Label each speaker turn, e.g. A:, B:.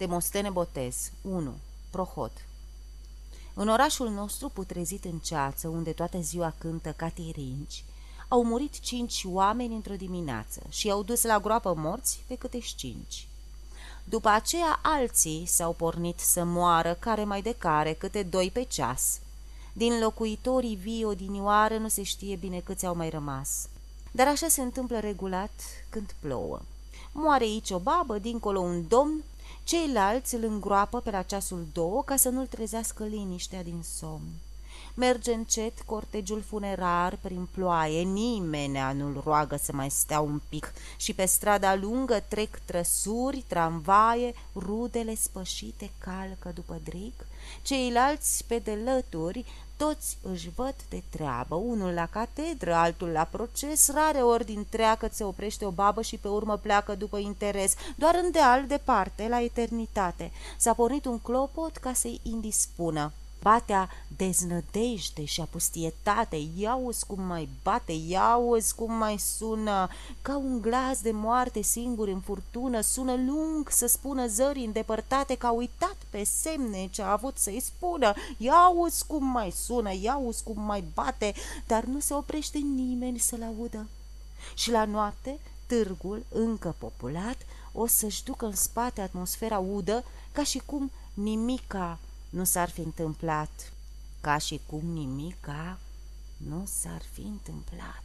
A: Demostene Botez 1. Prohot În orașul nostru putrezit în ceață, unde toată ziua cântă catirinci, au murit cinci oameni într-o dimineață și au dus la groapă morți pe câte cinci. După aceea alții s-au pornit să moară, care mai de care, câte doi pe ceas. Din locuitorii vii odinioară nu se știe bine câți au mai rămas. Dar așa se întâmplă regulat când plouă. Moare aici o babă, dincolo un domn, ceilalți îl îngroapă pe la ceasul două ca să nu-l trezească liniștea din somn. Merge încet cortegiul funerar prin ploaie, nimenea nu-l roagă să mai stea un pic. Și pe strada lungă trec trăsuri, tramvaie, rudele spășite calcă după dric, ceilalți pe de lături toți își văd de treabă, unul la catedră, altul la proces, rare ori din treacă se oprește o babă și pe urmă pleacă după interes, doar îndeal departe, la eternitate. S-a pornit un clopot ca să-i indispună batea deznădejde și apustietate, iauzi cum mai bate, iauzi cum mai sună, ca un glas de moarte singur în furtună, sună lung să spună zării îndepărtate că a uitat pe semne ce a avut să-i spună, iauzi cum mai sună, iauzi cum mai bate, dar nu se oprește nimeni să-l audă. Și la noapte, târgul, încă populat, o să-și ducă în spate atmosfera udă, ca și cum nimica nu s-ar fi întâmplat, ca și cum nimica nu s-ar fi întâmplat.